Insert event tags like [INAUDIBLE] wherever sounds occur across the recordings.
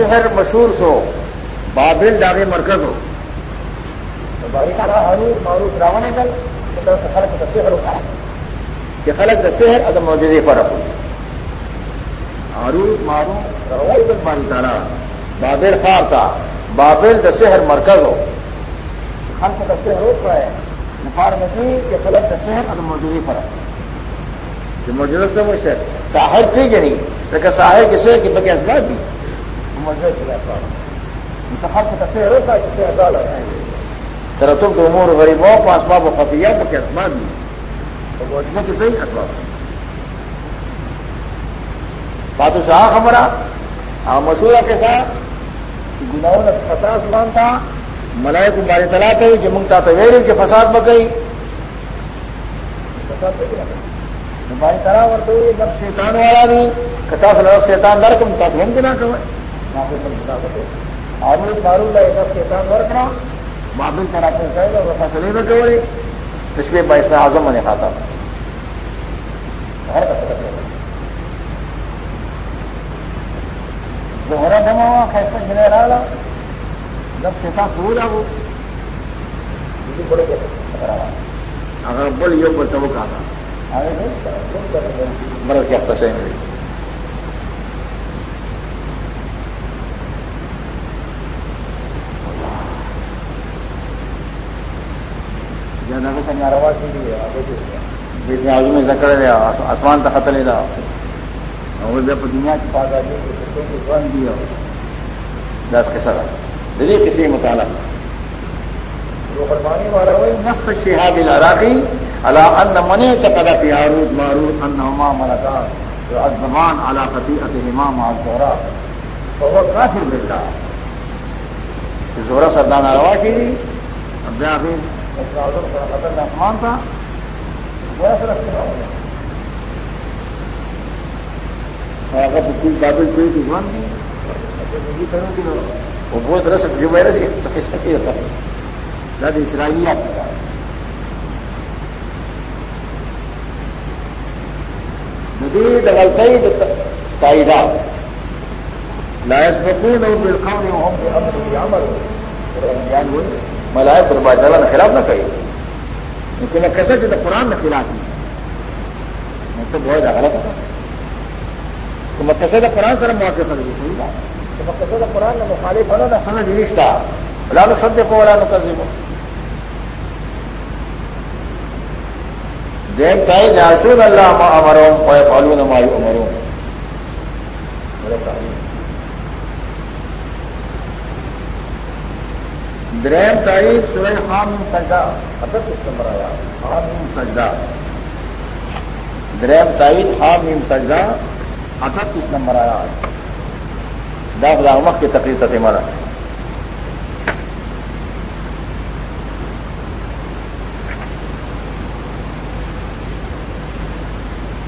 شہر مشہور سو بابل ڈاگے مرکز ہو۔ خلق دسے ہر کہ خلق دسے ہے ادم موجودے فرق ہو معروف معروف روز باری تارا بابل خار تھا بابل دسہر مرکز ہو۔ خلق دسے ہر ہوتا ہے۔ نفار مزید کہ خلق دسے ہے ادم موجودے فرق جو موجودہ تو وہ شہر ساحر تھی کہ نہیں؟ لیکن ساحر کسے کہ بکے اسباب بھی۔ موجود منتخب کو تصویر ہوتا ہے کسی ازال ہے۔ تر تم تو امور غریب ہو پانچ باب و خفیہ بکے اسباب بھی تو موجودہ کسے ہی اسباب بات شاہ ہمارا ہاں مسورہ کے ساتھ۔ گناؤں نے پچاس مان تھا۔ ملائے کو ماری تلا کری جو منگتا تو ویری جو فساد میں بکئی ہماری طرح اور تو یہ جب شیطان والا نہیں کتا سے لڑک شیطان در کم تک ہم دینا کہ آدمی دارو لا جب شیطان ورک رہا بابل کرا کے کہے گا وہ فصلیں نہ کہ اس لیے میں اس میں آزم میں کھاتا ہر دوہرا جمع ہوا کیسا گرے رہا جب شیطان سو جا وہ۔ اگر بول یہ بولتا وہ کہا تھا۔ مرض کیا پسند نہیں بیچ میں آزو میں آسمان تک خطر رہا اور جب دنیا کی پاس آ گئی دیا دس کے سر دلی کسی مطالعہ نفس شہاب العراقی اللہ ان من چکا پی آروت ماروت ان نما ملکا ازمان اللہ خطی ات امام آزورا بہت کافی ملتا زورا سردان روا کی اب خطرناک تھا اگر کوئی بادل کوئی دکان نہیں وہ بہت رس جو ہوتا ہے۔ زیادہ اسرائیلیات کا ندی دغلطی تائیدات لائس بکون اور بالخان امر عمل پر با تعالیٰ نے خلاف نہ کہی لیکن میں کیسے کہ قرآن نے خلاف نہیں میں تو بہت غلط تھا تو میں کیسے قرآن سر موقع کر دی صحیح تو میں کیسے قرآن نے مخالف نہ سمجھ کر دین تائی جاسون اللہ ما امروم پائے پالون ما امروم دریم تاریخ سورہ خام سجدہ. حضرت اس نمبر آیا خام سجدہ. دریم تاریخ خام سجدہ. حضرت اس نمبر آیا داخلہ مخ کی تقریر تھے ہمارا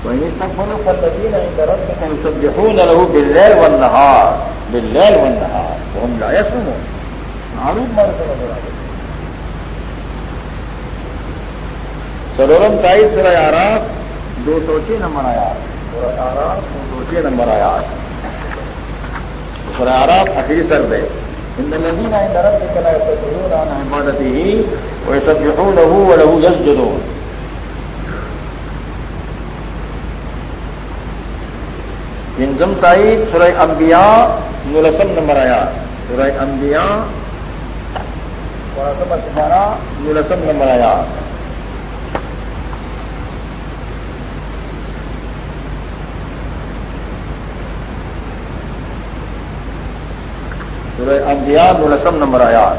ويستغفروا فالذين عند ربك يسبحون له بالليل والنهار. بالليل والنهار. وهم لا يسلمون معروف مرتبہ سرورم تائید سر آراف دو سو چھ نمبر آیا۔ سورہ آراف دو سو چھ نمبر آیا۔ سر آراف آخری سر دے۔ ان الذين عند ربك لا يستكبرون عن عبادته ويسبحونه وله يسجدون انزم تائید سورہ انبیاء نلسم نمبر آیا۔ سورہ انبیاء نلسم نمبر آیا انبیاء نلسم نمبر آیا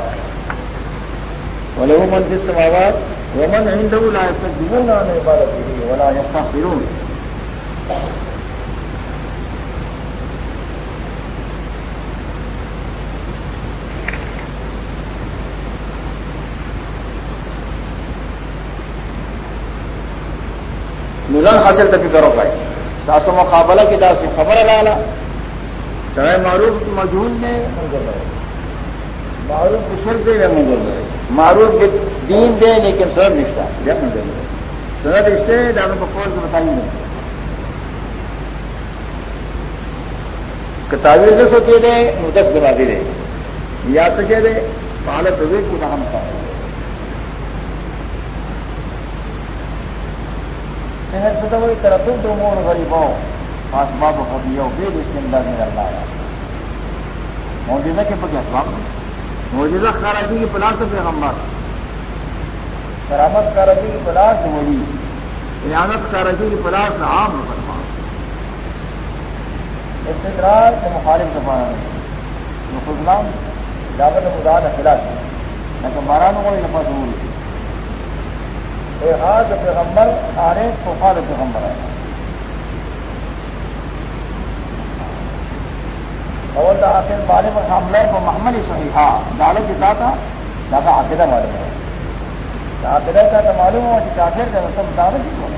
ولو من في السماوات ومن عنده لا يستكبرون عن عبادته ولا يستغفرون۔ ملن حاصل تک کرو پائے ساسو مقابلہ کی داسی خبر لالا چاہے معروف مجھول میں معروف کشل دے یا منظر دے معروف دین دے لیکن سر رشتہ یا منظر دے سر رشتے دانوں کو کون سے بتائیے کتابیں نہ سکے دے دس گنا دے یا سکے دے حالت ہوئے کو نہ ہم کھائے سدا ہوئی طرح تم تو مور غریبوں آسباب خود یہ بے اس کے اندر میں اللہ آیا موجودہ کے پکے اسباب موجودہ خارجی کی پلاس سے پیغمبر. کرامت کارجی کی پلاس وہی ریاضت کارجی کی پلاس عام مسلمان. استقرار کے مخالف زبان میں خزلام دعوت مداد خلاف نہ کہ مارانوں کو لفظ ضرور ہاتھ پیغمبر آرے تو فاد پیغمبر ہے۔ اور دا آخر بارے پر حاملہ کو محمد صحیح ہاں دالو کی داتا ہاں، دادا عقیدہ معلوم ہے۔ عقیدہ کا تو معلوم ہو کہ آخر کا سب دادا کی بولے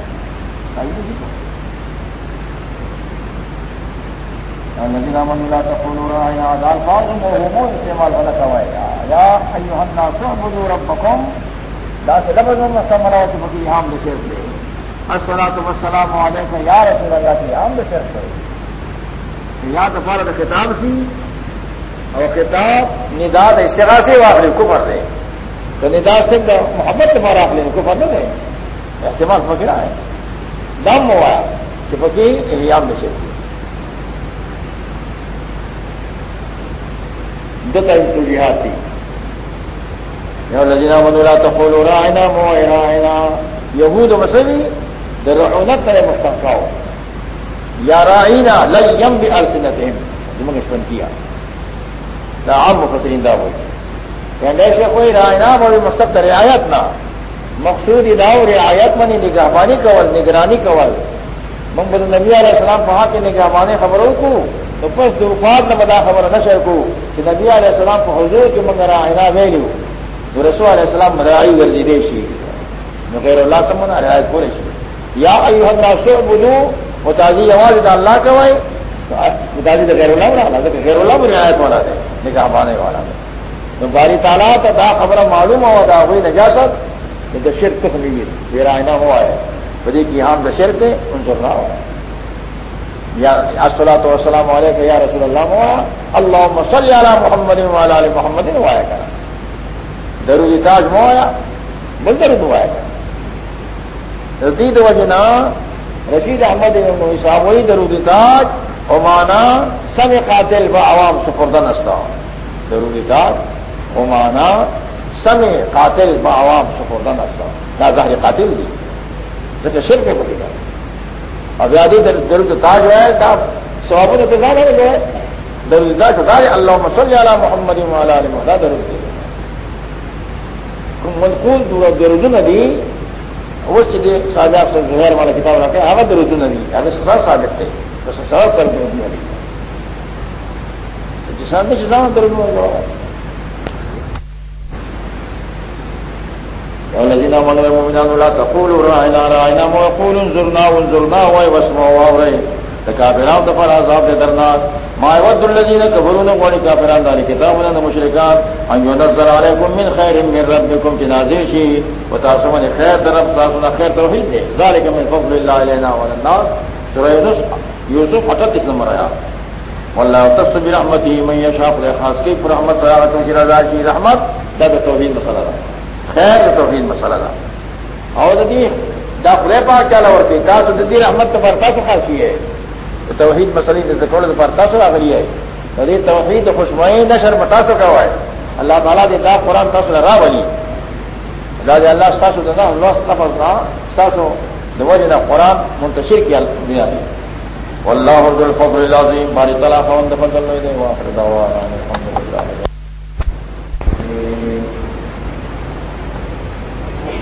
صحیح نہیں بولے الذين امنوا لا تقولوا راعنا دال فاضل وهم استعمال ولا كوايا يا ايها الناس اعبدوا ربكم لا سے لفظ میں سمرا تو بکی عام بشیر دے السلام السلام علیکم یا رسول اللہ کی عام بشیر دے یا تو فرد خطاب سی اور خطاب نداد اشتغا سے واقعی کفر دے تو نداد سے محبت تمہارا آپ لینے کفر نہ دے احتمال فکر ہے۔ دم ہوا کہ فقیر احیام بشیر دے جہاد تھی۔ لجنا منولا تقول رائنا مو رائنا یہود مسوی در رونت کرے مستقاؤ یا رائنا لگ یم بھی السنت جمن اسپن کیا. عام مفسرین دا ہوئی. کہنے سے کوئی رائنا بڑی مستق رعایت نہ مقصود اداؤ رعایت منی نگہبانی کول، نگرانی کول. محمد نبی علیہ السلام وہاں کے نگہبانی خبروں کو، تو پس دوفات نہ بدا خبر نشر کو، کہ نبی علیہ السلام کو حضور کی منگا رائنا ویلو رسول علیہ السلام رعائی ورزی دے شی غیر اللہ سمنا رعایت پورے شی. یا ایوہ اللہ سو بدو متازی آواز دا اللہ کوئے متازی دا غیر اللہ بنا دا غیر اللہ بھی رعایت والا دے نکاح بانے والا دے. تو باری تعالیٰ تا دا خبر معلوم ہوا، دا ہوئی نجاست دا شرک کس نہیں میرا آئینہ ہوا ہے. بدی کی ہم دا شرک ہے ان سے نہ ہوا. یا السلام والسلام علیکم یا رسول اللہ ہوا اللہ صلی علی محمد علی محمد ہوا کرا درودی تاج موایا بل درود موایا کر رسید وجنا، رشید احمد صاحب، وہی درودی تاج عمانا سم قاتل و عوام سفردن استا درودی تاج عمانا سم قاتل و عوام سفردن استا نہ ظاہر قاتل دی۔ لیکن شر کے بڑی گا اب یادی درود تاج ہے سواب انتظام ہے۔ جو ہے درود تاج ہے اللہ مسل علی محمد علیہ درود دی منقول درود ندی اوس چې صاحب افسر زهیر والا کتاب راکړي هغه درود ندی هغه سره ثابت دی بس سره سره درود ندی چې ثابت چې ځان درود ندی والذين آمنوا المؤمنون لا تقولوا راعنا راعنا وقولوا انظرنا، وانظرنا، واسمعوا واورئ کافران دفر عذاب دے درناک. ما ود الذين كفروا نقول کافران دار کتابنا المشركات ان ينزل عليكم من خير من ربكم جنازل شيء وتاسمن خير رب تاسمن خير توحید دے ذلك من فضل الله علينا وعلى الناس سورہ یونس، یوسف حتت اس نمبر آیا والله تصب برحمته من يشاء خاص کی پر رحمت رحمت کی رضا کی رحمت دا توحید مسئلہ دا خیر توحید مسئلہ دا اور دی دا خدای پاک چاله ورته تاسو د دې رحمت په تاسو خاصی ہے توحید مسئلے نے زکول پر تاسو راغلی ہے۔ دې توحید خوشبوئی نشر متاسو کا ہے۔ اللہ تعالیٰ دے دا قرآن تاسو را بنی۔ دا دے اللہ تاسو دا اللہ لفظ نا تاسو دوجہ دا قرآن منتشر کیا دنیا دی واللہ ذو الفضل العظیم۔ باری تعالیٰ خوند فضل دے واخر دعوانا الحمدللہ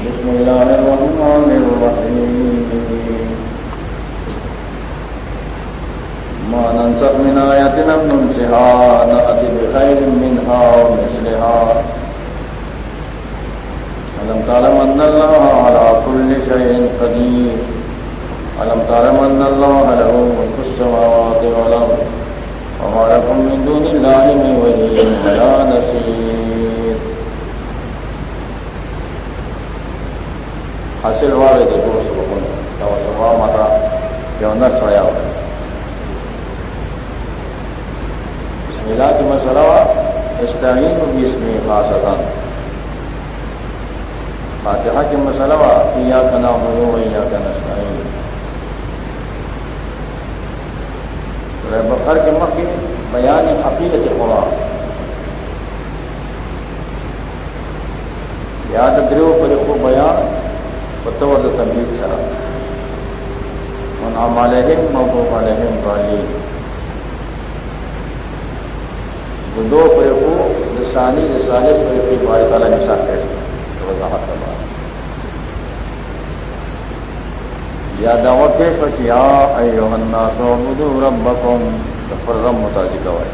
بسم الله الرحمن الرحيم ما ننسخ من آية لم ننسها نأتي بخير منها ومثلها ألم تعلم أن الله على كل شيء قدير ألم تعلم أن الله له ملك السماوات والأرض وما لكم من دون الله من ولي ولا نصير حاصل والے دیکھو سبقوں متا جو نس ہوا ملا مسئلہ استعین بھی اس میں خاص فاتحہ کے مسئلہ کہ یا کا نام ہو یا کا نسائن بخر کے مکے بیان حقیقت قرآن یاد درو پر کو بیان بطور تبلیغ سرا۔ ان علیہم محبوب علیہم والی دو پر کو لسانی لسانت پر کی بار تعالیٰ نے ساتھ وضاحت کروا یا دعوت پیش وچ یا ایوہ الناس عبدو ربکم پر رب متاجی کوئے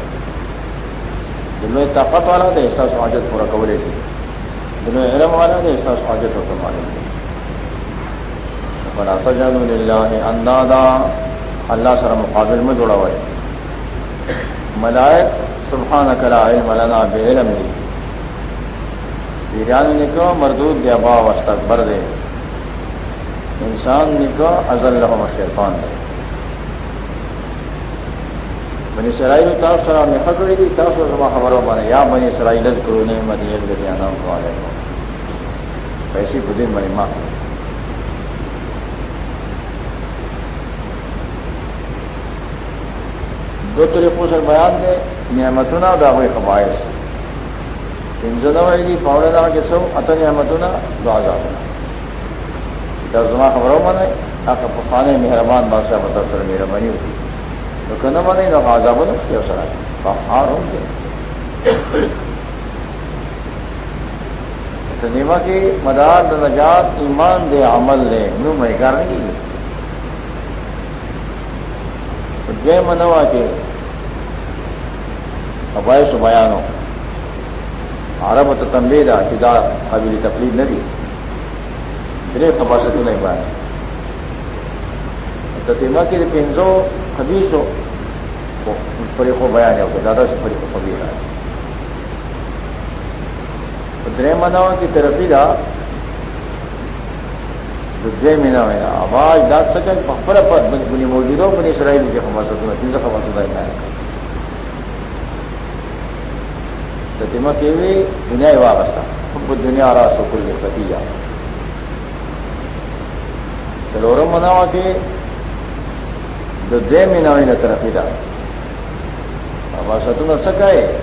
دنوں طاقت والا دے احساس حاجت پورا کولے تھی دنوں علم والا دے احساس حاجت ہو کمالے تھی فلا تجعلوا للہ اندادا اللہ سر مقابل میں جڑا ہوئے ملائک سبحانک لا علم لنا بعلم لی پیران نے کہا، مردود دیا با وسط دے۔ انسان نے کہا، ازل لہم شیطان دے۔ بنی سرائی میں تاف سرا میں پکڑی تھی تاف سر سما خبروں بنے یا بنی سرائی لد کرو نہیں مدی ایک دیا نام کو آلے کو پیسی کو دن بنی دو طریقوں سے بیان دے۔ نعمتنا دا ہوئی خبائش انجنا دی پاؤنا کے سو اتنی احمدنا دو آزادنا زما خبروں میں آپ پخانے مہربان بادشاہ بتا سر میرا منی ہوتی تو کہنا مانے نہ آزاد نہ کیا سر پہاڑ ہوں گے نیما کی مدار نجات ایمان دے، عمل لے نو میں کار نہیں جے منوا کے ابائے سو بیانوں عرب تو تنبیہ دا کہ دا حویلی نہ دی پھر خباست نہیں پائے تتیما کی پنزو خبیص ہو پری کو بیان ہے دادا سے پری کو خبیر ہے درے مناوا کی ترقی دا دے مینا مینا آواز داد سکے پخر پت بنی موجود ہو بنی اسرائیل کی خباست میں تین سو خباست ہے تتیما کی ہوئی دنیا واپس خود دنیا را سکل پتیجا چلورم مناوا کے جو دے مینا نہ ترقی دا۔ ابا ستون سکائے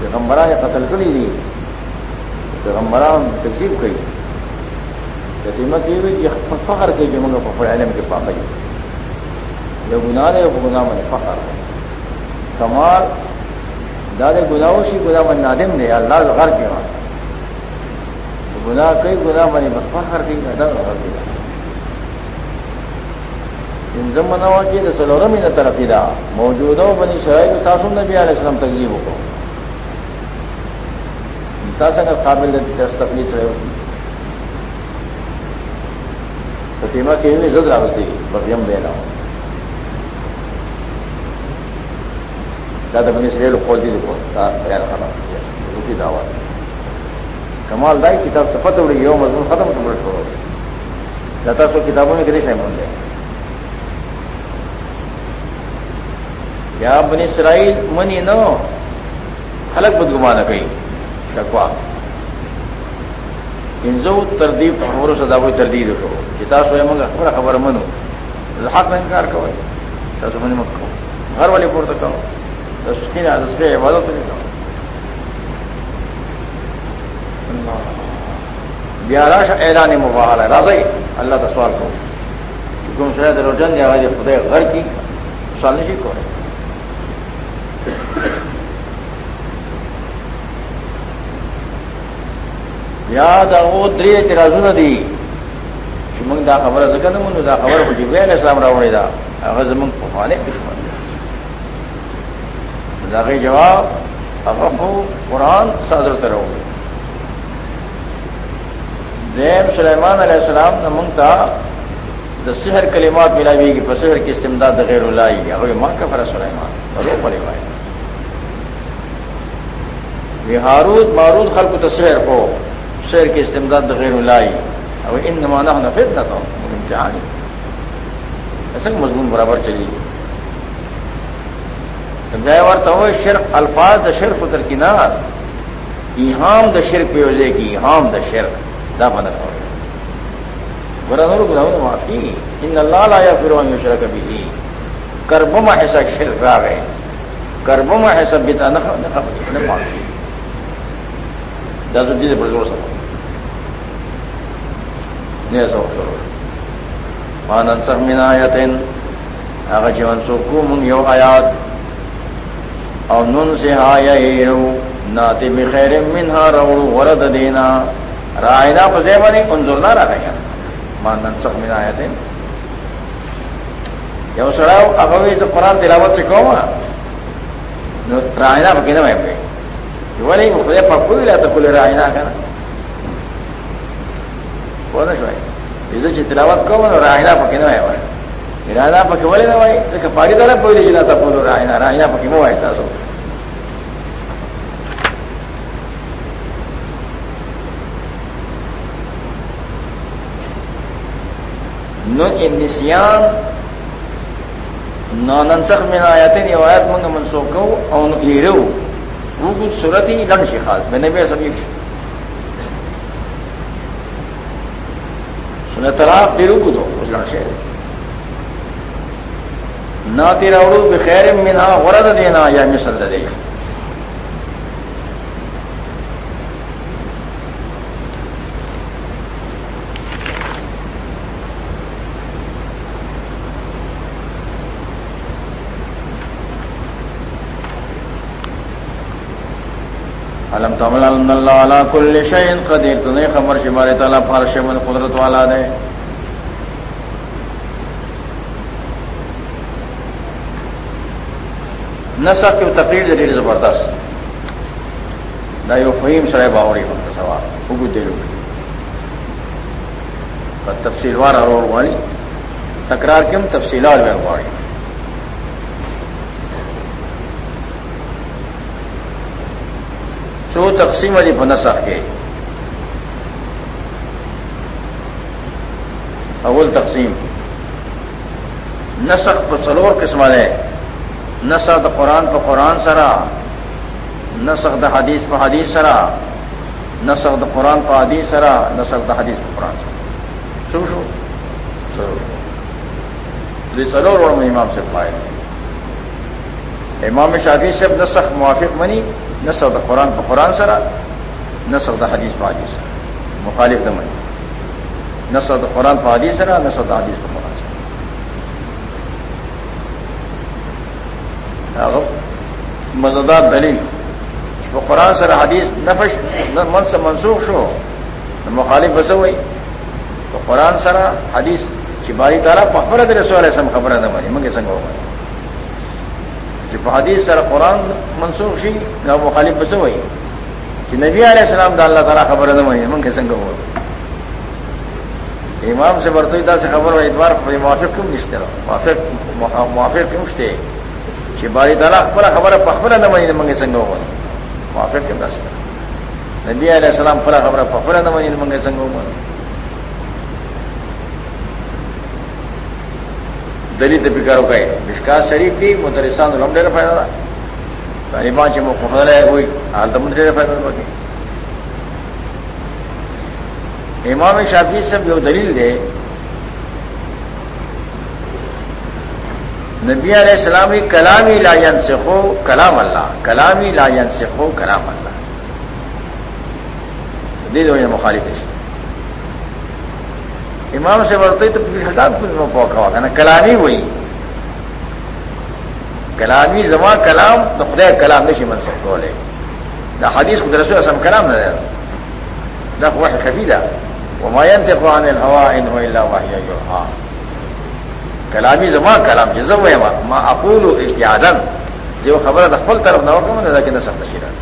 پیغمبران قتل کری دی۔ پیغمبران تقسیم کری۔ یتیمت یہ ہوئی کہ فخر کے کہ منگا پپڑ علم کے پا گئی جو گناہ نے وہ گناہ من فخر۔ کمال دادے گناہوں سی گناہ من نادم نے اللہ غر کے وہاں گناہ کئی، گناہ منی بس فخر کی نہ غر کے انزم منوا کی د سلورم نه ترقی دا۔ موجوده بنی شعیب تاسو نبی علیہ السلام تکلیف وکړو تاسو څنګه قابل د تاسو تکلیف سره وکړو فتیمه کې وی زړه راوستي بغیم دینا دا د بنی اسرائیل خپل دي کو دا بیان خبره روزي داوا کمال دای کتاب څه پته وړي، یو مضمون ختم کړو دا تاسو کتابونو کې څه مونږ یا بنی اسرائیل منی نو، خلق بدگمانہ کئی شکوا. انزو تردیب خبروں سدا کوئی تردید کرو جتا سوئے منگا خبر خبر منو. حق میں انکار کرو تاسو منی مت گھر والے پور تک کہو تسکین اس کے عبادت نہیں کہو بیاراش اعلان مباحل ہے۔ راضی، اللہ کا سوال کرو۔ کیونکہ شاید روزن یا خدے گھر کی، سوال نہیں کو ہے یا دا او درې اعتراضونه دي، چې موږ دا خبره ځکه نه مونږ دا خبره چې ویل اسلام راوړی دا هغه زموږ په فانه دشمن دی دا غي جواب هغه خو قران صادر تر وو دیم سليمان عليه السلام نه مونږ ته د سحر کلمات ملاویږي په سحر کې استمداد د غیر الله یې هغه ما کفر سليمان ورو پړې وای هارود مارود خلق تصویر کو شعر کی استمداد غیر لائی اور ان نمانا ہونا پھر نہ تو امتحان ایسا مضمون برابر چلی گئی تو شرک، الفاظ دا شرک اتر کی نار ایہام دا شرک پہ وجہ کی ایہام دا شرک۔ دا بنا ہو۔ برا نور گناہوں معافی۔ ان اللہ لا یا پھر شرک بھی ہی کربما ایسا شرک را گئے۔ کربما ایسا بتا نہ معافی۔ دس جی سے بڑے زور سکتا نہیں ایسا ہو مانن سخ من آیتن۔ اگر جیون سو کو من یو آیات۔ او نن سے ہا آیا ناتے بخیر منہا روڑ ورد دینا۔ رائنا پزے بنی، انظر نہ رہا مانن سخ من آیتن یو سڑاو اگر تو قرآن تلاوت سے کہو رائنا پکی نہ میں ولی خدای په کوی لا ته کول راینا کنه ونه شوي زه چې تلاوت کوم نو راینا پکې نه وای راینا پکې ولې نه وای ځکه پاګی دره په دې چې لا ته کول راینا راینا پکې مو وای تاسو نو النسيان نو ننسخ من آیاتین یو آیات منگا منسوخ کو او نو ایرو۔ وہ صورت ہی لڑ سی خاص، میں نے بھی سبھی سن طلاق تیرو کو دو اس لڑ سے نہ تیرا اڑو بخیر منا ورد دینا یا مثل دے علم تمل اللہ علا کل شعین قدیر، تو نہیں خبر شمار تعالیٰ فارش من قدرت والا دے۔ نسخ کی تقریر دلیل زبردست دا یو فہیم سرائے باوری ہوں سوال اگو دے لو تفصیل وار اور والی تکرار کم تفصیلات میں واڑی سو تقسیم علی بنسخ کے۔ اول تقسیم نسخ پر سلور قسم ہے نسخ دا قرآن پر قرآن سرا نسخ دا حدیث پر حدیث سرا نسخ دا قرآن پر حدیث سرا نسخ دا حدیث پر قرآن سرا۔ شو شو سرو سلور اور امام سے پائے۔ امام شادی سے نسخ موافق بنی نہ سود قرآن کو قرآن سرا، نہ سود حدیث پہ حدیث سرا۔ مخالف دمن نہ سود قرآن پہ حدیث سرا، نہ سود حدیث پہ قرآن مزدار دلیل. وہ قرآن سر حدیث نفش من سے منسوخ شو. مخالف بس ہوئی تو قرآن سرا حدیث چباری دارا پخبر دے رسول علیہ السلام خبر نہ بنی منگے سنگ ہوگا چې حدیث سره قران منسوخ شي دا مخالف بس وایي چې نبی علیہ السلام دا الله تعالی خبره نه وایي مونږ څنګه وایو امام سے برتوی دا سے خبر وایي ادوار په موافق کوم نشته موافق موافق کوم شته چې باری تعالی خپل خبره په خپل نه وایي مونږ څنګه وایو موافق کوم داسې نبی علیہ السلام خپل خبره په خپل نه وایي مونږ څنګه وایو دلی ته فکر وکړي مشکات شریف دی مدرسان هم ډېر فائدہ ده طالبان چې مو په مخفضله وي حال ته ډېر فائدہ وکړي امام شافعی صاحب یو دلیل دی نبی علیہ السلام کلامی لا ينسخو کلام اللہ، کلامی لا ينسخو کلام اللہ۔ دې دوی مخالف دي امام سے بڑھتے تو پھر ہزار کچھ میں پوکھا ہوگا نا کلامی وہی۔ کلامی زما کلام تو خدا کلام نہیں من سکتے بولے نہ حدیث خود رسول اسم کلام نہ نہ وہ خبیلا وہ مائن تھے قرآن ہوا ان ہو اللہ واہ ہاں کلامی زما کلام جزم ہے ماں اقول اشتہادن جو خبر دخل طرف نہ ہوگا میں نہ سب نشیرہ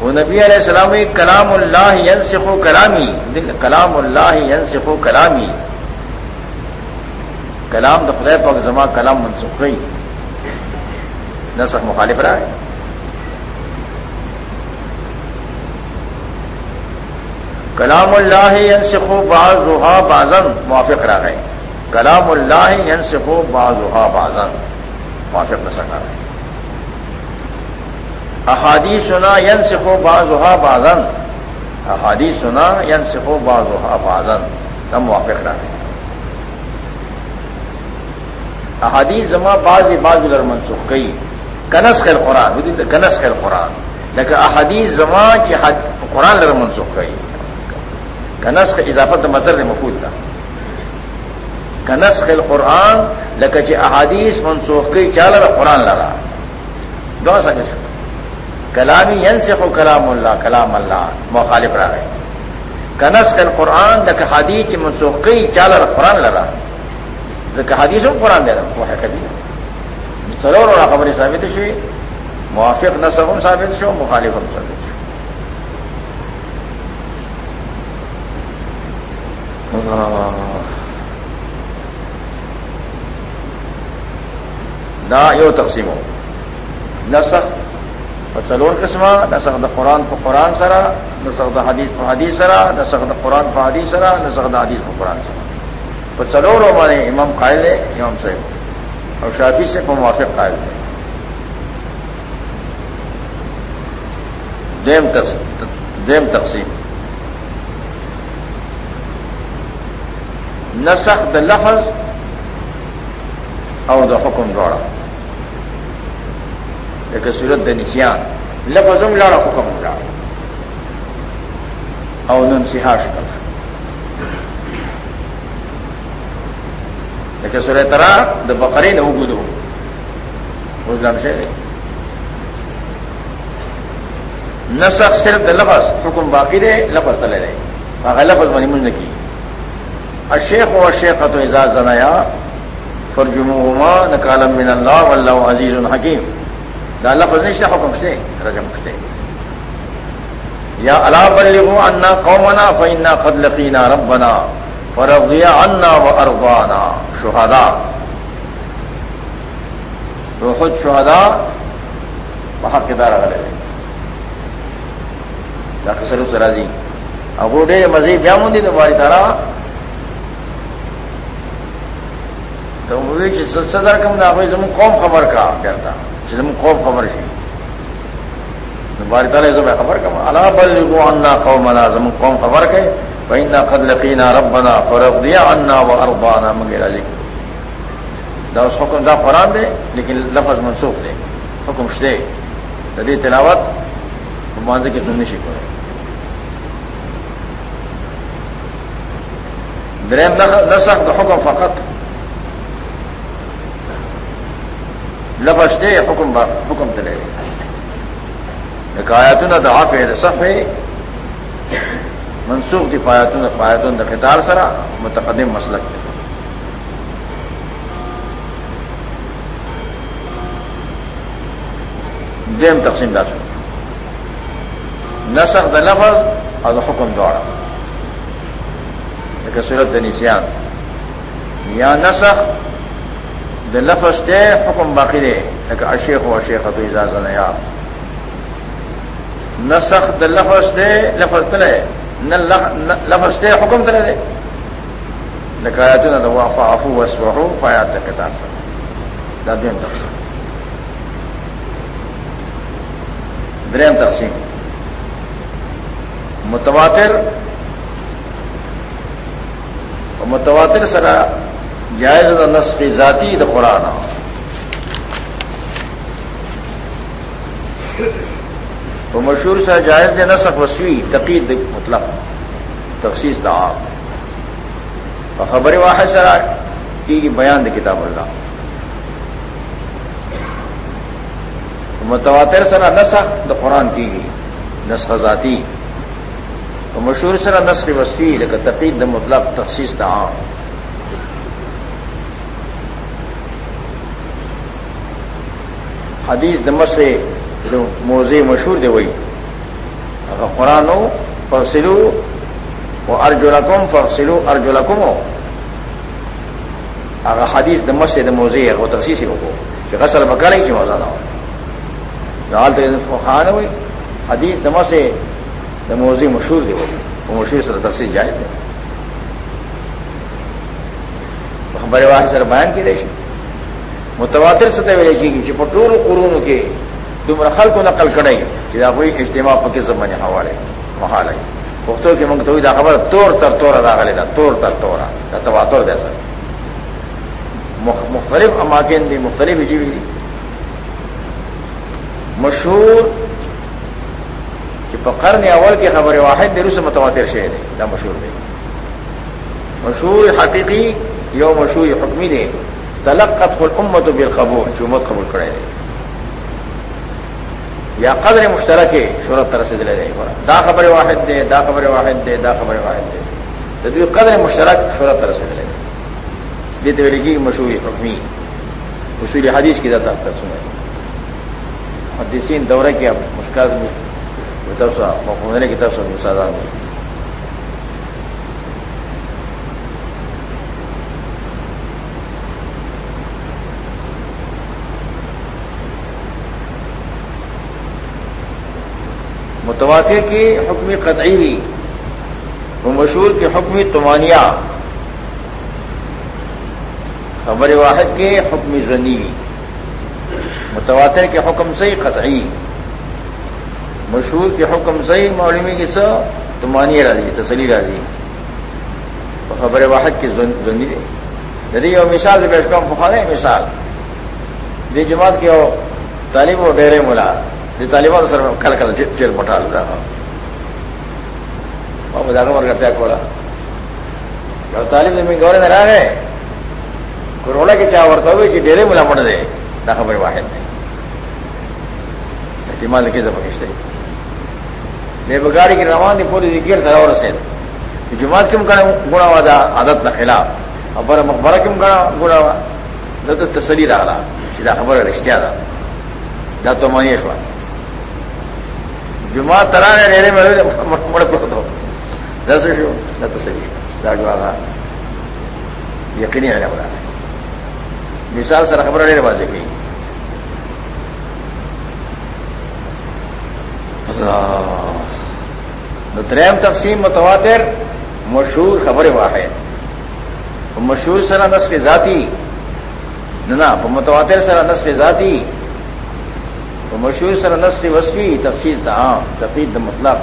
وہ نبی علیہ السلام کلام اللہ ین سکھو کلامی کلام اللہ ین کلامی. کلام تو خدے پاک زما کلام منسوخ گئی نہ مخالف رہا ہے کلام اللہ ینسخو بعضها بعضا، موافق رہ گئے کلام اللہ ینسخو بعضها بعضا، موافق نہ سکا رہے احادیث سنا ینسخو بعضها بعضا۔ احادیث سنا ینسخو بعضها بعضا تم موافق رہ گئے احادیث زما بعض بعض لر منسوخ کئی۔ کنس خیر قرآن کنس خیر قرآن لیکن احادیث زما کی قرآن لر منسوخ کئی۔ کنس کا اضافت مظر مقول تھا کنس خل قرآن لکچ احادیث منسوخ کی چال قرآن لڑا دو سکے کلامی ین سے کلام اللہ کلام اللہ مخالف رہا ہے کنس خل قرآن لک حدیث منسوخ کی چال قرآن لڑا حدیث قرآن دے رہا وہ ہے کبھی سرور اور خبریں ثابت شوی موافق نصب ثابت شو، مخالف ہم ثابت شو. دا یو تقسیم ہو نسخ سلور قسم نسخ دا قرآن پر قرآن سرا نسخ دا حدیث پر حدیث سرا نسخ دا قرآن پر حدیث سرا نسخ دا حدیث پر قرآن سرا تو چلور ہمارے امام قائل ہے امام صاحب. اور شافی سے کو موافق قائل ہے دیم تقسیم. نسخ د لفظ او د حکم دوڑا ایک صورت د نسیان لفظ ہم لاڑا حکم لاڑا او نن سہاش کر لیکن سورہ ترا د بقرے نہ گدو اسلام سے نسخ صرف د لفظ. حکم باقی دے لفظ تلے رہے لفظ بنی مجھ کی اشیخ و اشیخ تو اعزاز زنایا فرجمہما نکالم من اللہ واللہ عزیز الحکیم دا لفظ نشتے حکم سے رجم کتے یا الا بلغو انا قومنا فإنا قد لقینا ربنا فرضی عنا و ارضانا شہدا تو خود شہدا وحق دار غلے دا کسر اس راضی ابو ڈے مزید بیامون دی تو باری تارا تو صدر کم نہ ہوئی زم قوم خبر کا کہتا زم قوم خبر سی باری تعالیٰ زم خبر کم اللہ بل انا قوم انا زم قوم خبر کے۔ بہنا قد لقینا ربنا فرق دیا انا و اربانا منگیرا جی دا اس حکم دا قرآن دے، لیکن لفظ منسوخ دے۔ حکم شدے۔ ددی تلاوت مانزے کی تم نشی کرے دریم نسخ دا حکم فقط۔ لفظ دے، حکم حکم دلے آیاتن دعاف صف ہے۔ منسوخ کی پایاتن پایاتن خطار سرا، متقدم مسلک دے۔ دیم تقسیم دار نسخ د لفظ اور حکم دوارا۔ ایک صورت نسیان یا نسخ د لفظ دے حکم باقی دے ایک اشیخ و اشیخ تو اجازت نیا نسخ د لفظ دے لفظ تلے نہ لفظ دے حکم تلے دے نکایت نہ تو وافا آفو وسبہو پایا تک تکتا سر دادیم تقسیم. دریم تقسیم. متواتر. متواتر سرا جائز نس ذاتی د قرآن. تو مشہور سا جائز دے نسخ وسوی تقید مطلب تفصیص تھا آپ خبر واحد سرا کی بیان دے کتاب اللہ. متواتر سرا نسخ د قرآن کی گئی نسخ ذاتی. تو مشہور سرا نسخ وسوی لیکن تقید مطلب تخصیص تھا آپ حدیث دمر سے موزے مشہور دے وہی اگر قرآن ہو فرسلو وہ ارجو رقم فرسلو ارجو ہو اگر حدیث دمر سے موزے ہے وہ تفصیل سے ہو کہ غسل بکرے کی موزہ نہ ہو خان ہوئی حدیث دمر سے موزے مشہور دے وہی وہ مشہور سر تفصیل جائے تھے بڑے واحد سر بیان کی ریشی متواتر سطح میں لکھی گی پٹور قرون کے تم رخل کو نقل کڑائی کہ کوئی اجتماع پکی زمانے حوالے محال آئی پختوں کی منگت ہوئی دا خبر توڑ تر توڑا دا دا توڑ تر توڑا دا تواتر دے سر مختلف اماکن دی مختلف جیوی دی مشہور کہ قرن اول کی خبر واحد دے روس متواتر شہر ہے دا مشہور دے مشہور حقیقی یو مشہور حکمی دے تلقت الامت بالقبول جو امت قبول کرے دے یا قدر مشترک ہے شہرت طرح سے دلے دے دا خبر واحد دے دا خبر واحد دے دا خبر واحد دے تو قدر مشترک شہرت طرح سے دلے دے دیتے ہوئے لگی مشہور حکمی. اصول حدیث کی دتا تک سنے حدیثین دورہ کی اب مشکل مفہوم کی طرف سے مسادہ ہوئی متواتر کی حکمی قطعی ہوئی۔ وہ مشہور کی حکمی تمانیہ خبر واحد کے حکم زنی۔ متواتر کے حکم سے قطعی۔ مشہور کے حکم سے مولمی کی سو تمانی راضی، تسلی راضی۔ خبر واحد کی زنی دے یدی وہ مثال سے بیٹھ کر بخار ہے مثال۔ دی جماعت کے تعلیم و ڈیرے ملا دی طالبان سر کل کل جیل مٹا لیتا مزاق مر کرتا کولا تعلیم میں گورے نہ رہ گئے کروڑا کے چاہ ورتا ہوئے چی ڈیرے ملا مڑ دے نہ خبر واحد نہیں احتمال لکھے سے پکشتے میں بگاڑی کی روان دی پوری دی گیر تھا سے جماعت کم کرا گنا ہوا دا عادت نہ خلاف ابر مقبرہ کم کرا گنا ہوا نہ تو تسلی رہا سیدھا خبر رشتہ دا دا تو منیش ہوا جماعت ترا نے میں مڑ پڑ تو دس شو نہ تسلی دا جو یقینی ہے بڑا۔ ہے مثال سر خبر ڈیر بازی کی۔ دریم تقسیم متواتر مشہور خبر واحد۔ مشہور سرا نسل ذاتی۔ نہ متواتر سرا نسل ذاتی۔ تو مشہور سرا نسل وسفی تفصیل دا عام تفید مطلب۔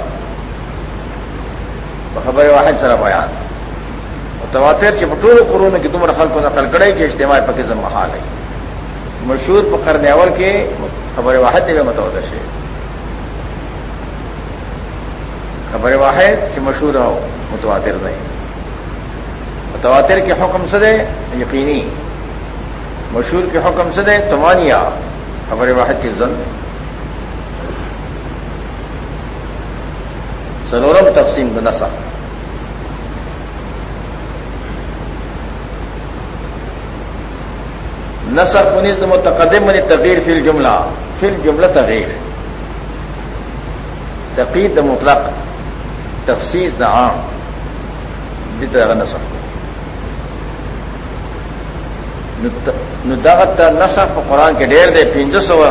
خبر واحد سرا بیان۔ متواتر چپٹور قرون کی تم رخل کو نقل کرے کہ اجتماع پکزم محال ہے۔ مشہور پکڑ نیول کے خبر واحد دے متواتر سے خبر واحد کہ مشہور ہو متواتر نہیں متواتر کے حکم سے دے یقینی۔ مشہور کے حکم سے دے تمانیہ خبر واحد کی زن سرورم تقسیم بنسا نسخ منیز متقدم منی تغیر فی الجملہ۔ فی الجملہ تغیر تقید مطلق تفصیص دا عام۔ دی طرح نسخ ندغت نسخ قرآن کے ڈیر دے پنج سو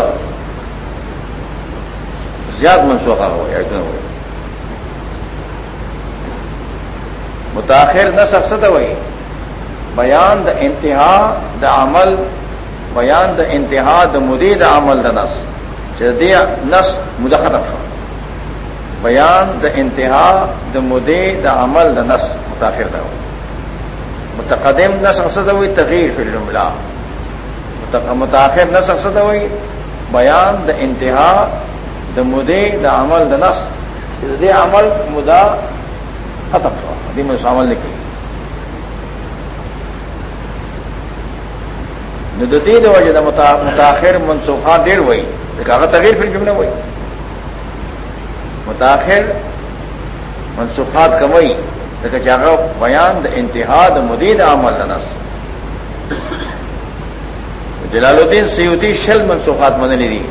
زیاد منسوخہ ہو یا اتنا متاخر نسخ سطح ہوئی۔ بیان دا انتہا دا عمل، بیان د انتہا د مدی د عمل د نس چدی نس مد شو بیان د انتہا د مدی د عمل د نس متاخر دا متقدم نس مقصد ہوئی تغیر فی الجملہ. متاخر نس مقصد ہوئی بیان د انتہا د مدی د عمل د نس دے عمل مدا ختم شو. دی میں عمل نکلی ندید وجہ متاخر منسوخات دیر ہوئی کاغذ تغیر پھر جملے ہوئی متاخر منسوخات کم ہوئی لیکن چاہ بیان د انتہاد مدید عمل نس جلال الدین سیوتی شل منسوخات من لی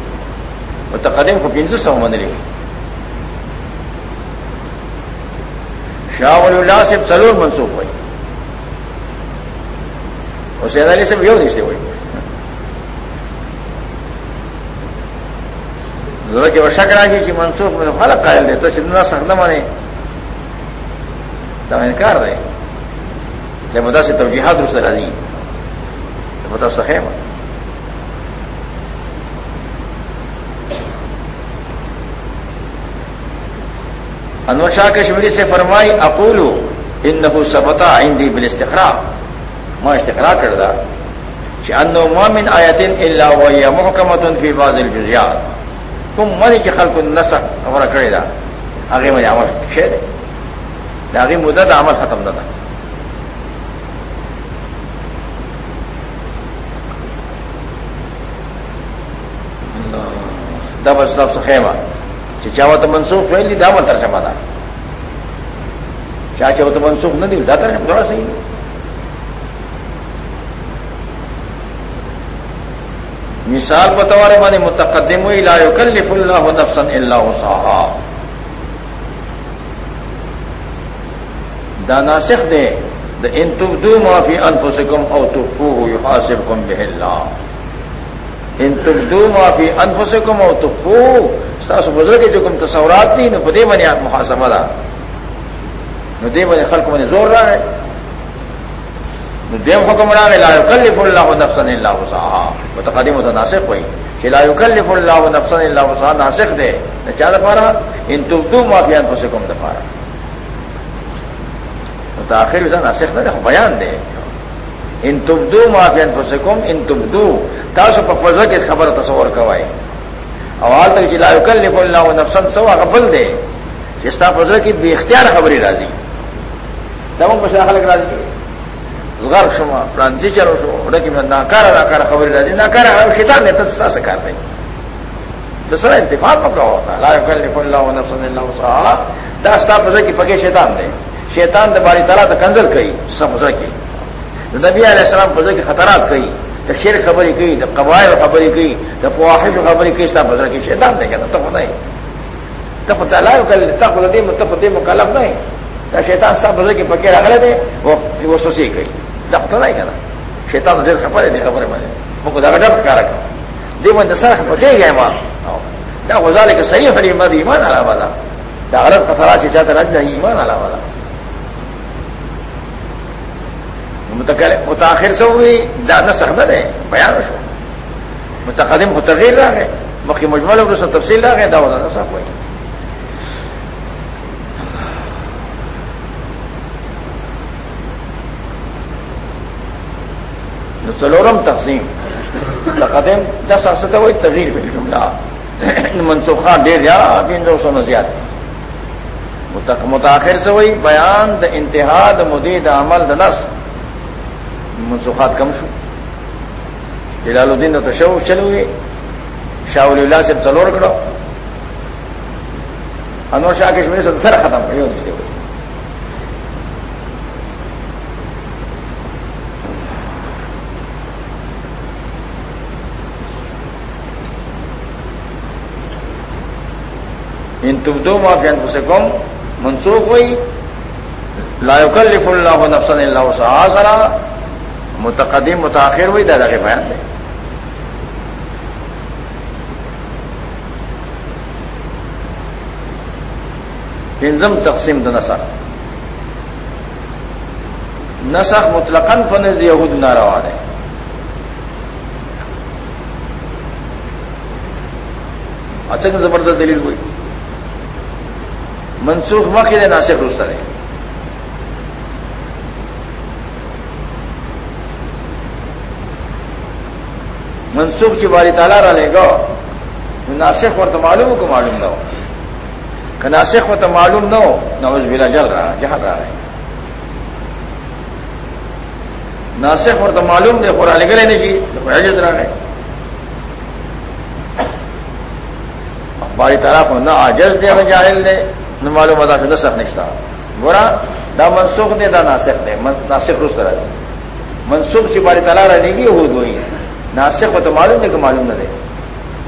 متقدم کو پنج سو من لی شاہ ولی اللہ سے سلور منسوخ ہوئی حسین علی سے یہ نہیں سے ہوئی ضرورت وہ شک راگی کی منسوخ میں خالق قائل دے تو سندنا سخت مانے دا انکار دے لے مدا سے توجیحات اس راضی بتا سکے انور شاہ کشمیری سے فرمائی اقول ان سبتا آئندی بل استخرا ماں استخرا کر دا ان مامن آیتن اللہ محکمت فی باز الجزیات. تم منی کے خلق نسق ہمارا کرے دا آگے میں عمل شیر ہے آگے مدت عمل ختم نہ تھا دب سب سخیمہ چاہو تو منسوخ ہوئی لی دامل ترجمہ تھا چاہ چاہو تو منسوخ نہ دی دا ترجمہ تھوڑا صحیح مثال بطور مانے متقدم ہوئی لا یکلف اللہ نفسا الا وسعها. دا ناسخ دے، دا ان تبدو ما فی انفسکم او تخفوه یحاسبکم به اللہ. ان تبدو ما فی انفسکم او تخفوه، ستاسو بزرگ جو کم تصورات تھی نو بدے بنے محاسبہ دا. نو دے بنے خلق بنے زور رہا ہے نو دیم حکم رہا ہے لا یکلف اللہ نفسا الا وسعها متقدم متناسخ ہوئی کہ لا یکلف اللہ نفسا الا وسعها ناسخ دے. نہ چا دفارا ان تبدو ما فی انفسکم دفارا متاخر دا ناسخ نہ بیان دے۔ ان تبدو ما فی انفسکم، ان تبدو۔ تاسو په فضا کې خبر تصور کوي اوال تک چلا یکلف اللہ نفسن سوا غفل دے۔ جستا فضل کی بے اختیار خبری راضی۔ تمام بشرا خلق راضی غر شما پرانسی چلو شو ڈکی میں ناکارا ناکارا خبری راضی۔ ناکارا شیطان نے تسا سے کر دیں تو سر انتفاق پکا ہوتا لا یکلف اللہ نفسن اللہ وسعها دا ستا فضل کی پکے شیطان دے۔ شیطان دے باری تعالیٰ تو کنزل کئی سب کی نبی علیہ السلام فضل کی خطرات کئی تو شیر خبریں کی تو قبائل خبریں کی تو فواہش خبریں کی سب بدر کی شیطان دے گا تب نہیں تب تعالیٰ تب دیم تب دیم مکلف نہیں تو شیطان سب بدر کی پکے رکھ رہے وہ وہ سوسی گئی تب تو نہیں کہنا شیطان دل خبر ہے خبر میں وہ خدا ڈر کیا رکھا دے میں دسر پکے گئے ماں نہ غزال کے صحیح فری ایمان آلا والا غلط کا فراچی چاہتا رج ایمان آلا والا متاخر سے ہوئی دادا سخت ہے بیان شو۔ متقدم، متغیر رہ گئے مکھی مجمل ہو سے تفصیل رہ گئے دادا دادا صاحب ہوئی۔ سلورم تقسیم۔ تقدم دس ارسد ہوئی تغیر فی الجملہ منسوخہ ڈیر یا تین دو سو نزیات متاخر سے ہوئی، بیان د انتہا د مدید عمل د نس منسوخات کم شو. جلال الدین تو شو چلو گئے شاہ ولی اللہ سے چلو رکھو انور شاہ کشمیر سے سر ختم کر رشتے کو ان تبدو معافی انفسکم. سے کم منسوخ ہوئی لا يكلف الله نفسا الا وسعها. متقدم، متاخر ہوئی، دادا کے بیان دے انزم تقسیم د نسخ۔ نسخ مطلقاً فنز یہود ناروا ہے اچھا زبردست دلیل ہوئی۔ منسوخ مکھ ناسک رست ہے منسوخ چی باری تعالیٰ را لے گا ناسخ ورت معلوم کو معلوم نہ ہو کہ ناسخ ورت معلوم نہ ہو نوز بلا جل رہا جہاں رہا ہے۔ ناسخ ورت معلوم دے، خورا لگلے نہیں جی تو حجت رہا ہے۔ باری تعالیٰ کو نہ آجز دے، نہ جاہل دے، نہ معلوم ادا سے نسخ نشتا برا نہ منسوخ دے نہ ناسخ دے ناسخ رس رہا منسوخ چی باری تعالیٰ رہنے کی ہو گئی ناسک تو معلوم دے کہ معلوم نہ دے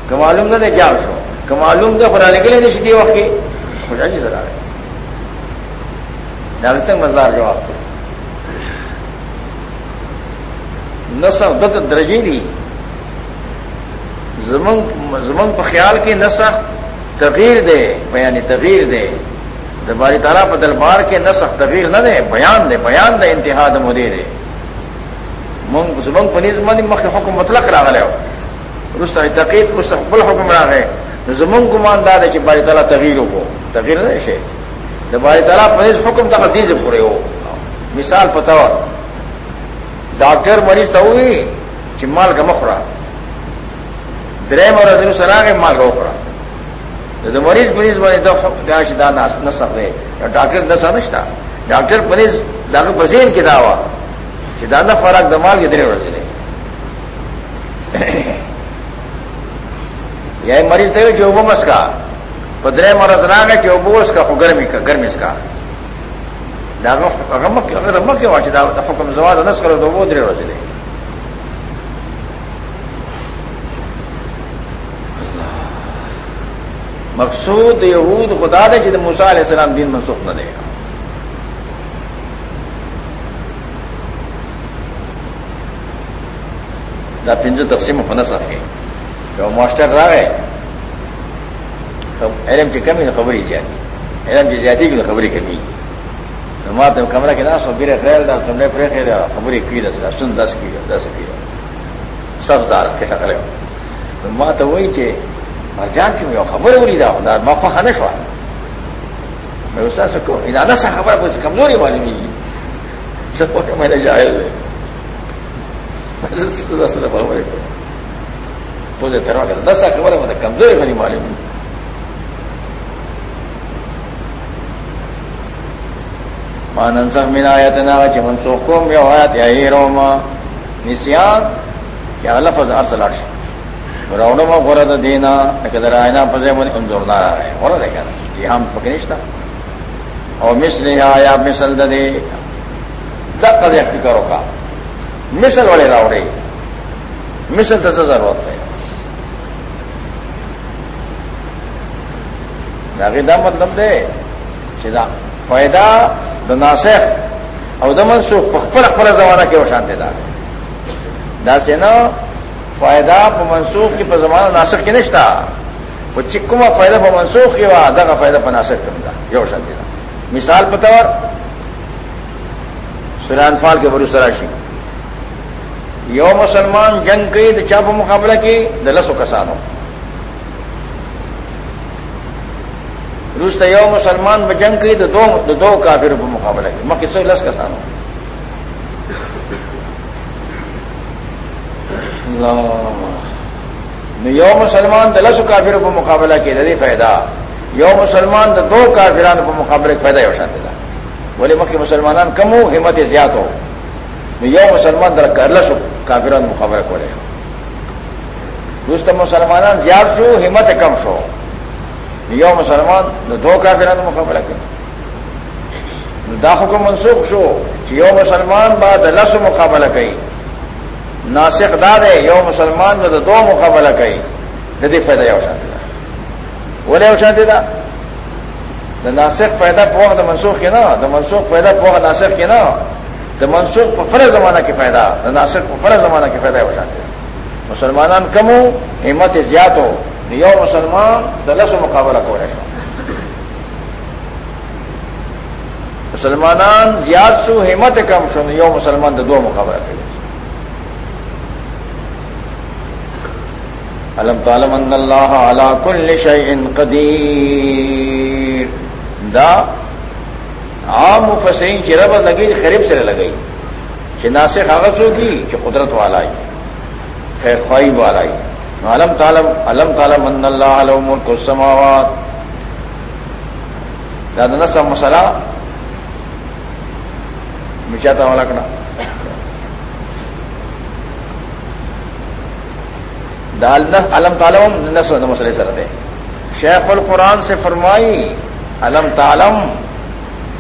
کہ معلوم نہ دے کیا شو. کہ معلوم دے خدا نکلے نہیں سیدھی وقت کی خدا جی ذرا ہے ڈاکٹر سنگھ مزدار جواب نسخ دت درجی دی زمنگ زمنگ خیال کی نسخ تغیر دے یعنی تغیر دے باری تعالیٰ پر دربار کے نہ سخت تغیر نہ دے بیان دے بیان دے انتہا دے مدے دے منگ زمنگ پنیز من مخ حکم مطلق را گلے رس تقید رس بل حکم را گئے زمنگ گمان دا دے کہ باری تعالیٰ تغیر کو تغیر نہ شے باری تعالیٰ پنیز حکم تک دیز پورے ہو مثال پتہ ڈاکٹر مریض تو ہوئی چمال کا مخرا درم اور ادر سرا کے مال کا اخرا تو مریض مریض بنے تو نہ سکتے ڈاکٹر نسا نشتا ڈاکٹر مریض ڈاکٹر پسین کی دعوا سدانہ خوراک دماغ ادھر اڑ دے یہ مریض تھے جو بمس کا پدرے مرض نہ گئے جو اس کا گرمی کا گرمی اس کا اگر رمک کے واچ حکم زواد نس کرو تو وہ ادھر اڑ دے مقصود یہود خدا دے جد موسا علیہ السلام دین منسوخ نہ دے. گا پنج تقسیم فنس رکھے جو ماسٹر رہا ہے ایرم کی کمی خبری زیادہ ایرم کی زیادتی بھی خبری کمی مات کمرہ کے نا سو گرے خیر دا تم پھر خیر خبری کی دس سن دس کی دس کی سب دار کے خبریں ماں تو وہی چاہیے اور جان کی میں خبر بولی دا خدا موقع خانش ہوا میں اس سے کو ادارہ سا خبر کچھ کمزوری والی نہیں سب کو میں نے جائے ہوئے مجھے کر دس خبر ہے مطلب کمزوری والی معلوم مانن سخ مینا آیت نا چمن سوکھوں میں آیت یا ہیرو ماں نسیان کیا لفظ ارسل ارش روڈوں میں غورت دینا کدھر آئنا پذے من انجور نہ رہا ہے غورت ہے کیا یہ ہم پکنشتا اور مس نے آیا مسل دے تب کرو کا مسل والے راوڑے مسل تو ضرورت ہے دا مطلب دے سیدھا فائدہ دناسخ اور دمن سو پخپر اخبر زمانہ کے وہ شانتے دا۔ سے نا فائدہ منسوخ کی زمانہ ناسک کی نشتا۔ وہ چکما فائدہ پہ منسوخ کی وہ آدھا کا فائدہ پہ ناسک کروں گا یہ روشن دینا مثال پتور سران فال کے بروس راشی یو مسلمان جنگ کی تو چاپ مقابلہ کی؟ دلس و کسانوں روس یو مسلمان میں جنگ کی تو دو کافر پہ مقابلہ کی. میں لس کسانوں یو مسلمان دلس کافر کو مقابلہ کی ددی فائدہ یو مسلمان دو کافران کو مقابلے فائدہ یوشان دلا بولے مکھ مسلمان کم ہو ہمت زیادہ ہو یو مسلمان در کرلس کافران مقابلہ کھولے دوست مسلمان زیاد شو ہمت کم شو. یو مسلمان دو کافران مقابلہ کریں دا حکم منسوخ شو یو مسلمان بعد لس مقابلہ کئی ناسک داد یو مسلمان جو دو مقابلہ کئی جدید فائدہ یو شانتی دا بولے یو شانتی دا؟ دا ناسک فائدہ پوہ دا منسوخ کے نا دا منسوخ فائدہ پوہ ناسک کے نا دا منسوخ پر زمانہ کی فائدہ دا ناسک پر زمانہ کی فائدہ یو شانتی کم ہو ہمت زیاد ہو یو مسلمان دلس و مقابلہ کو رہے مسلمانان زیاد سو ہمت کم سو یو مسلمان دو مقابلہ کرے علم تعلم ان اللہ علا کل شيء قدیر. دا عام مفسرین چې رب لګي خریب سره لګي چې ناسخ هغه څوک دي قدرت والا خیر خواهی والا علم تعلم علم تعلم ان الله له ملك السماوات۔ دا د نسم مسله مچاته ولا کړه علم تعلم نسل مسئلے سر دے۔ شیخ القرآن سے فرمائی، علم تعلم۔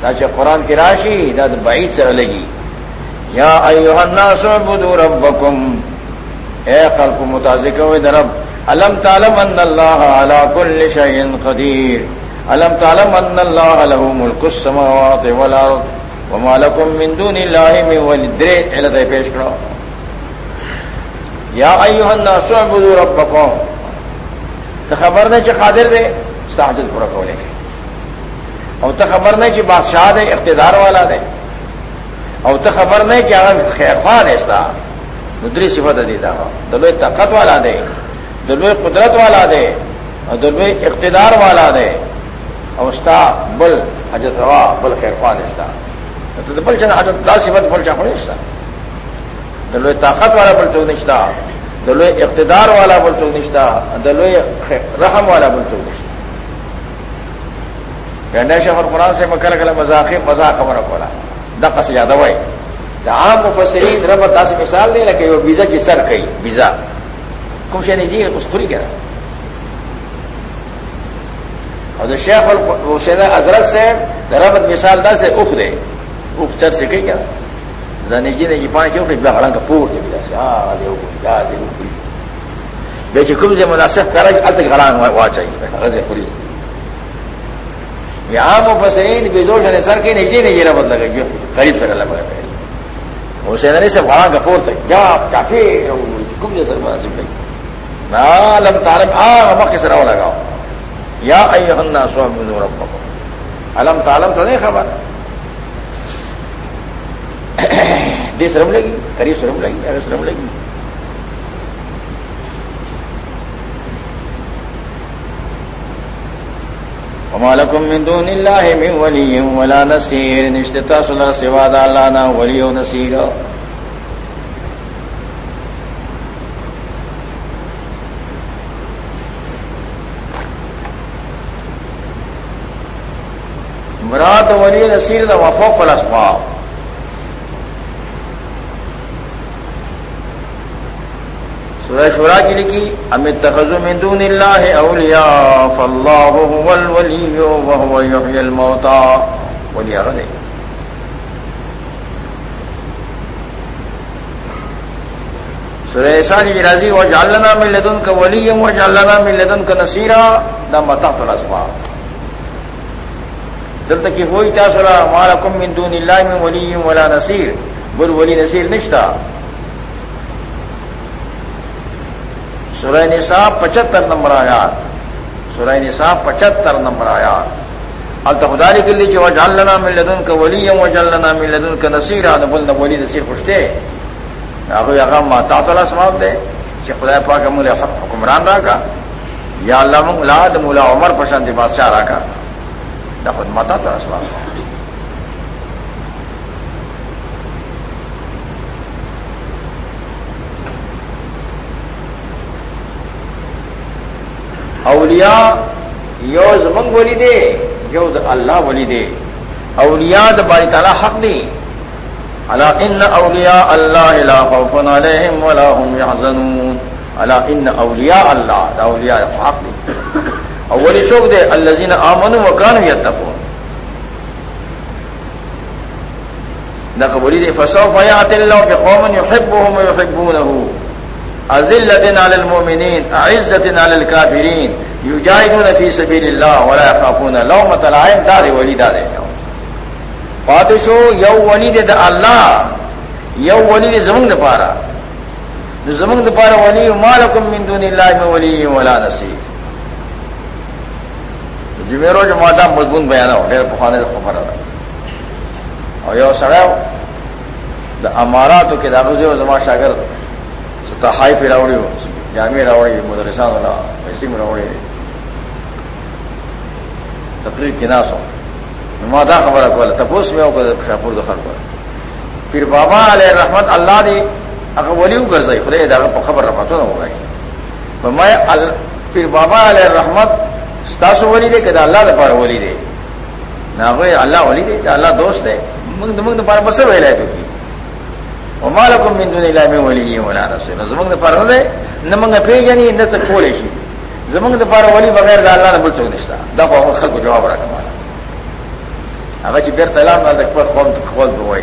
تاچہ قرآن کی راشی داد بعید سے لگی. یا ایوہ الناس عبدو ربکم. اے خلق متازق و درب علم تعلم ان اللہ علا کل شیء قدیر. علم تعلم ان اللہ له ملک السماوات والارض وما لکم من دون اللہ من ولدرے علت پیش کرو. یا ایوہ الناس اعبدوا ربکم. تو خبر نے چ قادر دے، استعجل پورا کولے. او ته خبر نه چې بادشاہ دی، اقتدار والا دی. او ته خبر نه چې هغه خیرخوا دی ستا. نو درې صفات دي دا. طاقت والا دی، د قدرت والا دی، او د اقتدار والا دی. او ستا بل حجت روا بل خیرخوا دی ستا. ته بل چا حجت دا صفات بل چا خو نشتا طاقت والا بل څه نشتا د اقتدار والا بل څه نشتا د رحم والا بل څه نشتا شیخ القرآن سے مکل کل مذاق مذاق خبر پڑا۔ دقس زیادہ وای دا عام مفسرین رب تاس مثال دے لکه یو ویزا چې سر کوي ویزا کوم شي نه جی اوس خوري کړه او د شیخ الحسین حضرت سے رب مثال دا سے اوخ دے۔ اوخ سر سے کوي کړه دا جی نه جی پانه چې اوخ بیا غړان کا پور دی بیا ها دی اوخ دا دی اوخ به چې کوم ځای مناسب کړه الته غړان واچي هغه خوري عام مفسرین بزوش نے سر کے نجدی نے یہ ربط لگا قریب سے اللہ بڑا حسین علی سے وہاں کا پور تک کیا کافی کم جو سر مناسب نہیں نہ لم تعلم، آ مکھ سے لگاؤ یا ایہن سو من ربکم۔ علم تعلم تو نہیں خبر؟ [COUGHS] دی سرم لگی، قریب سرم لگی، اگر سرم لگی۔ وما لكم من دون الله من ولي ولا نصير. نشتتا صلى سوا دا الله نا ولي او نصير. مراد ولی نصیر دا وفوق الاسباب. سورہ شورا کی لکھی امت تخذ من دون اللہ اولیاء، فاللہ هو الولی وهو یحیی الموتا ولی اغلے سورہ احسان کی راضی و جعلنا من لدن کا ولی و جعلنا من لدن کا نصیرا. دا متحت الاسباب جب تک ہوئی کیا سورا مالکم من دون اللہ من ولی ولا نصیر. بل ولی نصیر نشتا. سورہ نساء پچہتر نمبر آیات۔ سورہ نساء پچہتر نمبر آیات۔ التخداری کے لیے وہ جان لینا مل لدن کا ولی وہ جان لینا مل لدن کا نصیر نبل نبولی نصیر خوشتے ابھی اغام ماتا تعالیٰ سماپ دے۔ کہ خدا پاک مول حکمران رہا کا۔ یا اللہ لاد مولا عمر پسند بادشاہ رہا کا۔ نہ خود ماتا تعالیٰ سماپ اولیاء یو زمنگ ولی دے یو د اللہ ولی دے اولیاء د باری تعالی حق دی. الا ان اولیاء اللہ لا خوف علیہم ولا هم يحزنون الا ان اولیاء اللہ دا اولیاء حق دی. اولی شوق دے الذين امنوا وكانوا يتقون دا قبولی دے فسوف یات اللہ بقوم يحبهم ويحبونه ازلت على المؤمنين عزت على الكافرين. يجاهدون في سبيل الله ولا يخافون لومة لائم دار ولي دار پاتشو یو ولی دے دا اللہ یو ولی دے زمنگ پارا زمنگ پارا ولی مالکم من دون اللہ میں ولی ولا نصیر. جمیرو جو مادہ مضمون بیانا ہو ڈیر پخانے سے خبر رہا اور یو سڑا دا اماراتو کے داغذے و زمان شاگرد ہائی پہ راوڑی ہو جامع راوڑی مدرسان والا ایسی میں راوڑی تقریر کی ناس ہو مادا خبر کو تپوس میں ہوگا شاپور دخل پر پھر بابا علیہ رحمت اللہ نے اگر ولی کر سکے خدے داغ خبر رکھا تو نہ ہوگا میں پھر بابا علیہ رحمت ستاسو ولی دے کہ اللہ نے پار ولی دے نہ اللہ ولی دے اللہ دوست ہے منگ منگ پار بس ویلا ہے تو کی ومالکم من دون الله من ولي ولا نصير. زمنګ د پاره نه نه موږ پیژنې نه څه کولې شي. زمنګ د پاره ولی بغیر د الله نه بل څه نشته؟ دا په خلکو جواب راکړه هغه چې بیرته اعلان نه د خپل قوم ته خپل وای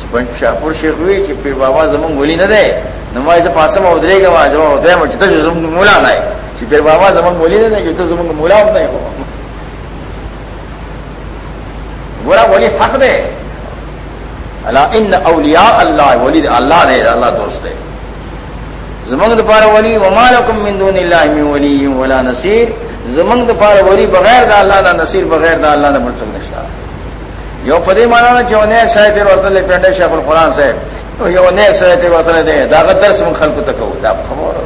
چې پنځ شاپور شیخ وی چې پیر بابا زمنګ ولی نه ده نو ما یې پاسه مو درې درېګه ما جواب ده چې ته زمنګ مولا نه چې پیر بابا زمنګ ولی نه ده چې ته زمنګ مولا نه یې ګور ولی حق ده اللہ ان اولیاء اللہ ولی اللہ دے، اللہ دوست دے۔ زمنگ پار ولی ومالکم من دون اللہ من ولی ولا نصیر۔ زمنگ د پار وری بغیر دا اللہ نہ نصیر، بغیر دا اللہ نہ ملسل نشتا۔ یو پدی مانا نا جو نیک شاید وطن پینڈے شیخ القرآن صاحب۔ یو نیک شاید وطن دے داغت درس من خلق تکو دا خبر۔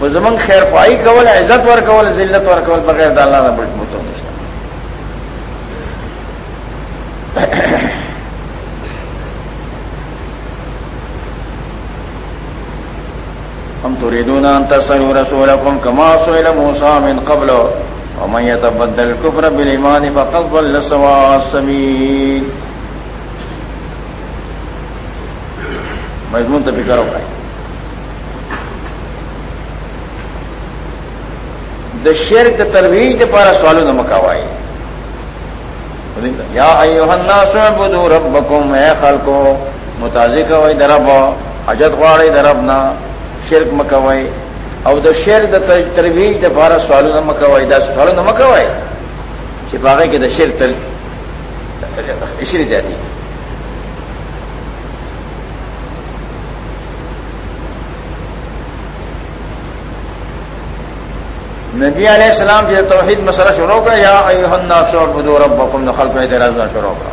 وہ زمنگ خیر پائی کول، عزت ور کول، ذلت ور کول، بغیر دا اللہ نہ ملسل نشتا۔ ہم تو ریدون تصلو رسولکم کما سئل موسیٰ من قبل، ومن يتبدل الكفر بالإيمان فقد ضل سواء السبيل. مضمون تو فکر ہو گئے۔ د شرک ترویج پارا سوالو نہ مکاوائی یا ایوہ الناس عبدو ربکم، اے خلقو متازی کوئی درب حجت غواړی دربنا۔ شرک مکوي او د شرک د ترویج د بارا سوالونه مکوي دا سوالونه مکوي چې باغې کې د شرک تر اشری جاتی نبی علیہ السلام چې توحید مسله شروع کړ یا ایها الناس عبدوا ربکم نو خلق اعتراض نه شروع کړ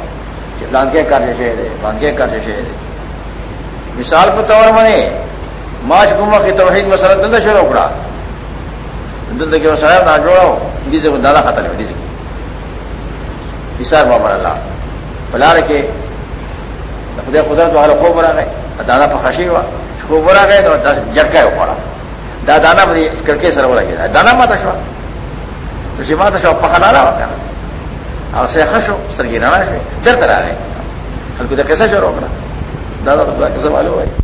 چې پلان کې کار شي دی؟ پلان کې کار شي مثال په تور باندې ماش گما کی توحید مسئلہ دلدا شروع پڑا دلدا کے صاحب نہ جوڑا ہو ڈیزے کو دادا خطر ہے ڈیزے بابا اللہ. بلا رکھے خدا خدا تو حال خوب بنا گئے. دادا پخاشی ہوا. خوب بنا گئے تو جٹکا ہے پڑا دا دانا بڑی کر کے سر بولا گیا. دانا ماتا شوا. تو ماتا شوا پکا لانا ہوتا ہے اور سے خش ہو سر کی نانا ڈر کرا گئے. ہلکو کیسا شروع کرا دادا تو کیسے معلوم ہے